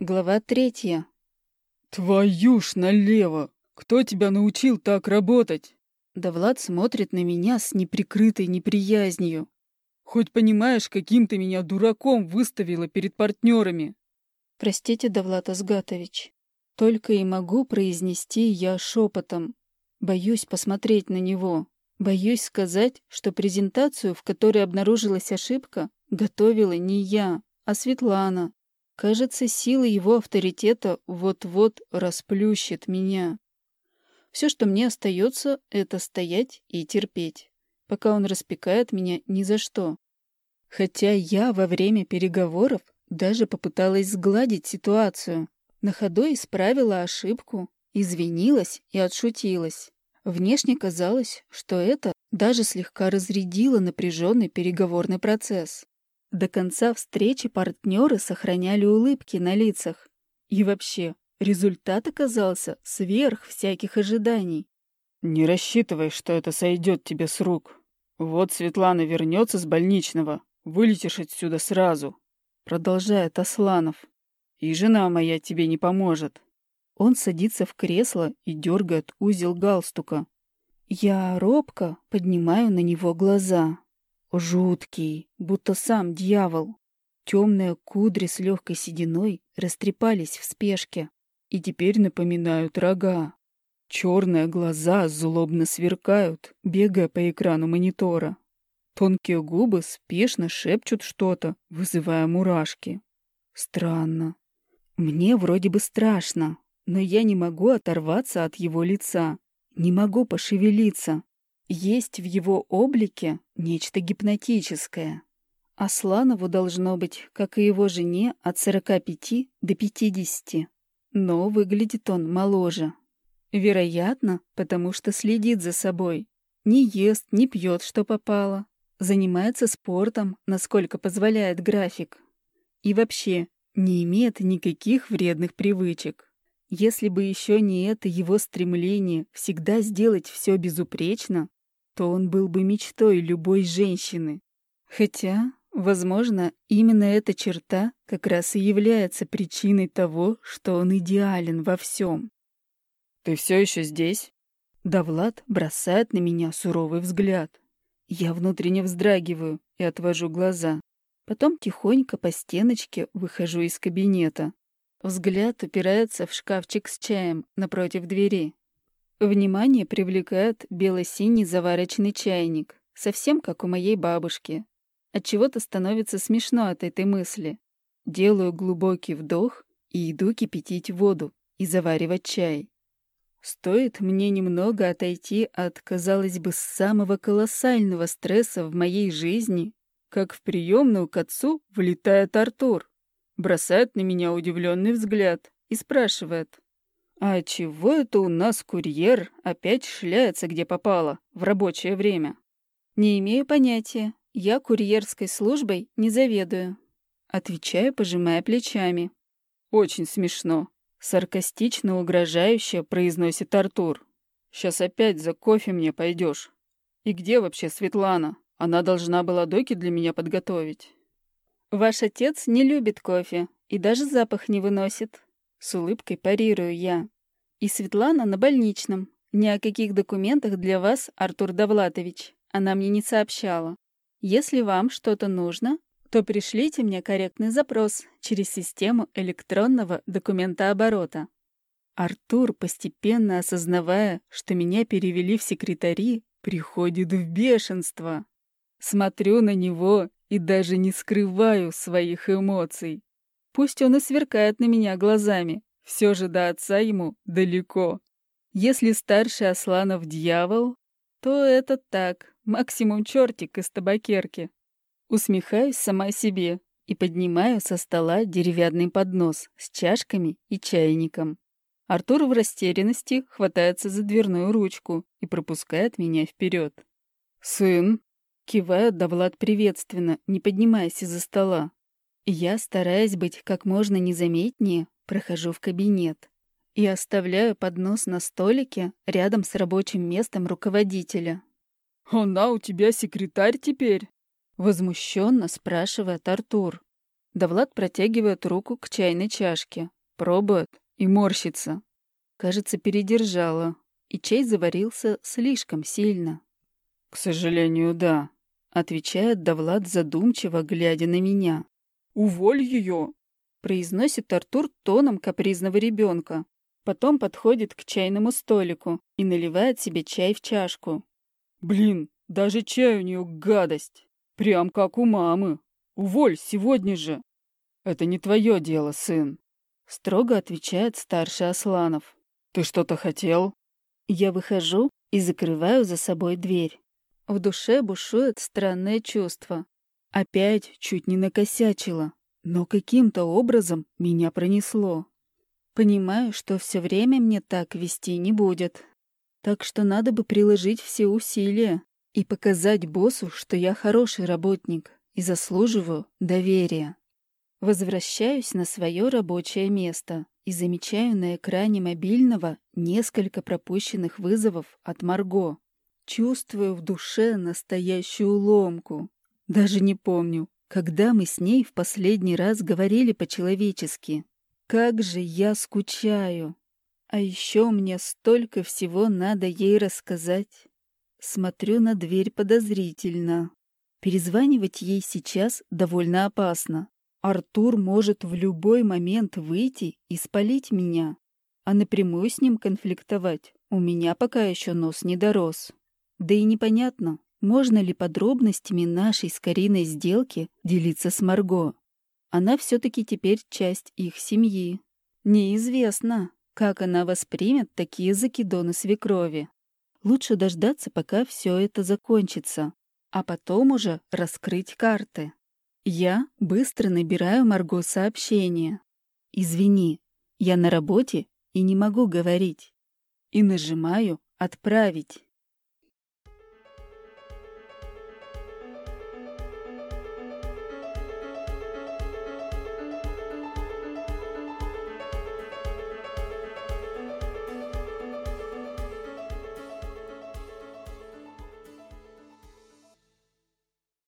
Глава третья. «Твою ж налево! Кто тебя научил так работать?» Да Влад смотрит на меня с неприкрытой неприязнью. «Хоть понимаешь, каким ты меня дураком выставила перед партнерами?» «Простите, Давлат Азгатович, только и могу произнести я шепотом. Боюсь посмотреть на него. Боюсь сказать, что презентацию, в которой обнаружилась ошибка, готовила не я, а Светлана. Кажется, сила его авторитета вот-вот расплющит меня. Все, что мне остается, это стоять и терпеть, пока он распекает меня ни за что. Хотя я во время переговоров даже попыталась сгладить ситуацию. На ходу исправила ошибку, извинилась и отшутилась. Внешне казалось, что это даже слегка разрядило напряженный переговорный процесс. До конца встречи партнеры сохраняли улыбки на лицах. И вообще, результат оказался сверх всяких ожиданий. «Не рассчитывай, что это сойдет тебе с рук. Вот Светлана вернется с больничного, вылетишь отсюда сразу», — продолжает Асланов. «И жена моя тебе не поможет». Он садится в кресло и дергает узел галстука. Я робко поднимаю на него глаза. Жуткий, будто сам дьявол. Темные кудри с легкой сединой растрепались в спешке и теперь напоминают рога. Черные глаза злобно сверкают, бегая по экрану монитора. Тонкие губы спешно шепчут что-то, вызывая мурашки. Странно. Мне вроде бы страшно, но я не могу оторваться от его лица, не могу пошевелиться, есть в его облике нечто гипнотическое. Асланову должно быть, как и его жене, от 45 до 50. Но выглядит он моложе. Вероятно, потому что следит за собой. Не ест, не пьет, что попало. Занимается спортом, насколько позволяет график. И вообще, не имеет никаких вредных привычек. Если бы еще не это его стремление всегда сделать все безупречно, то он был бы мечтой любой женщины. Хотя, возможно, именно эта черта как раз и является причиной того, что он идеален во всем. «Ты все еще здесь?» Да Влад бросает на меня суровый взгляд. Я внутренне вздрагиваю и отвожу глаза. Потом тихонько по стеночке выхожу из кабинета. Взгляд упирается в шкафчик с чаем напротив двери. Внимание привлекает бело-синий заварочный чайник, совсем как у моей бабушки. От чего то становится смешно от этой мысли. Делаю глубокий вдох и иду кипятить воду и заваривать чай. Стоит мне немного отойти от, казалось бы, самого колоссального стресса в моей жизни, как в приемную к отцу влетает Артур, бросает на меня удивленный взгляд и спрашивает. «А чего это у нас курьер опять шляется где попало, в рабочее время?» «Не имею понятия. Я курьерской службой не заведую». Отвечаю, пожимая плечами. «Очень смешно», — саркастично угрожающе произносит Артур. «Сейчас опять за кофе мне пойдешь. И где вообще Светлана? Она должна была доки для меня подготовить». «Ваш отец не любит кофе и даже запах не выносит», с улыбкой парирую я. И Светлана на больничном. Ни о каких документах для вас, Артур Давлатович, она мне не сообщала. Если вам что-то нужно, то пришлите мне корректный запрос через систему электронного документооборота. Артур, постепенно осознавая, что меня перевели в секретари, приходит в бешенство. Смотрю на него и даже не скрываю своих эмоций. Пусть он и сверкает на меня глазами, все же до отца ему далеко. Если старший Асланов дьявол, то это так, максимум чертик из табакерки. Усмехаюсь сама себе и поднимаю со стола деревянный поднос с чашками и чайником. Артур в растерянности хватается за дверную ручку и пропускает меня вперед. «Сын!» — кивает Давлад приветственно, не поднимаясь из-за стола. Я, стараясь быть как можно незаметнее, прохожу в кабинет и оставляю поднос на столике рядом с рабочим местом руководителя. «Она у тебя секретарь теперь?» — возмущенно спрашивает Артур. Давлад протягивает руку к чайной чашке, пробует и морщится. Кажется, передержала, и чай заварился слишком сильно. «К сожалению, да», — отвечает Давлад задумчиво, глядя на меня. «Уволь ее!» — произносит Артур тоном капризного ребенка. Потом подходит к чайному столику и наливает себе чай в чашку. «Блин, даже чай у нее гадость! Прям как у мамы! Уволь сегодня же!» «Это не твое дело, сын!» Строго отвечает старший Асланов. «Ты что-то хотел?» Я выхожу и закрываю за собой дверь. В душе бушует странное чувство. Опять чуть не накосячила, но каким-то образом меня пронесло. Понимаю, что все время мне так вести не будет. Так что надо бы приложить все усилия и показать боссу, что я хороший работник и заслуживаю доверия. Возвращаюсь на свое рабочее место и замечаю на экране мобильного несколько пропущенных вызовов от Марго. Чувствую в душе настоящую ломку. Даже не помню, когда мы с ней в последний раз говорили по-человечески. Как же я скучаю! А еще мне столько всего надо ей рассказать. Смотрю на дверь подозрительно. Перезванивать ей сейчас довольно опасно. Артур может в любой момент выйти и спалить меня, а напрямую с ним конфликтовать у меня пока еще нос не дорос. Да и непонятно, можно ли подробностями нашей с Кариной сделки делиться с Марго. Она все-таки теперь часть их семьи. Неизвестно, как она воспримет такие закидоны свекрови. Лучше дождаться, пока все это закончится, а потом уже раскрыть карты. Я быстро набираю Марго сообщение. «Извини, я на работе и не могу говорить». И нажимаю «Отправить».